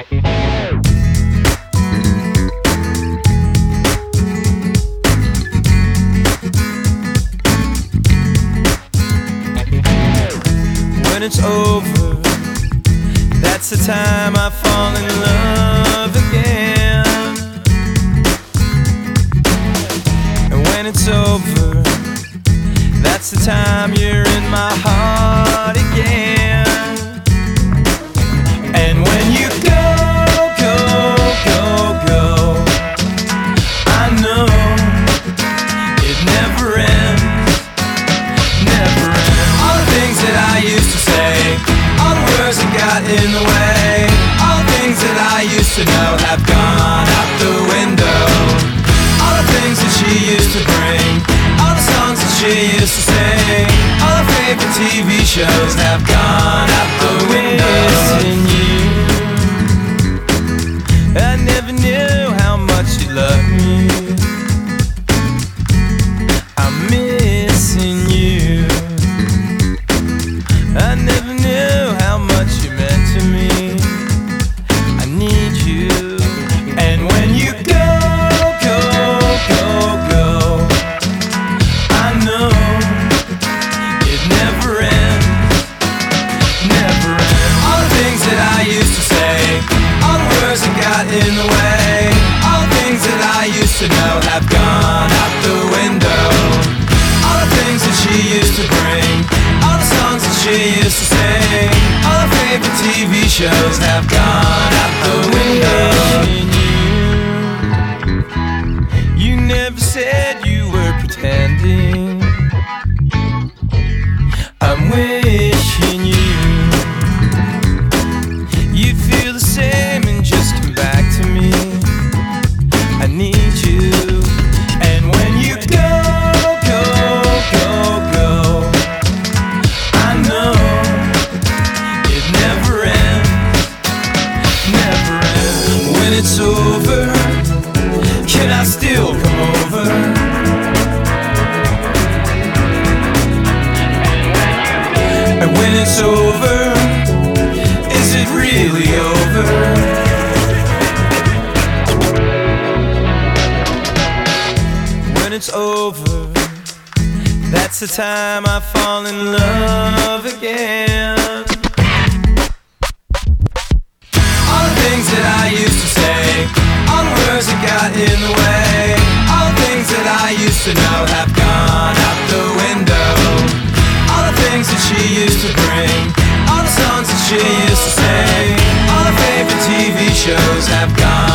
When it's over, that's the time I fall in love again. And when it's over, that's the time in the way, all the things that I used to know have gone out the window. All the things that she used to bring, all the songs that she used to sing, all her favorite TV shows have gone out the window. Missing you. I never knew how much you loved me. In the way, all the things that I used to know have gone out the window. All the things that she used to bring, all the songs that she used to sing, all her favorite TV shows have gone out the window. You never said you need you. And when you go, go, go, go, I know it never ends, never ends. When it's over, can I still come over? And when it's over, that's the time I fall in love again. All the things that I used to say, all the words that got in the way, all the things that I used to know have gone out the window. All the things that she used to bring, all the songs that she used to sing, all the favorite TV shows have gone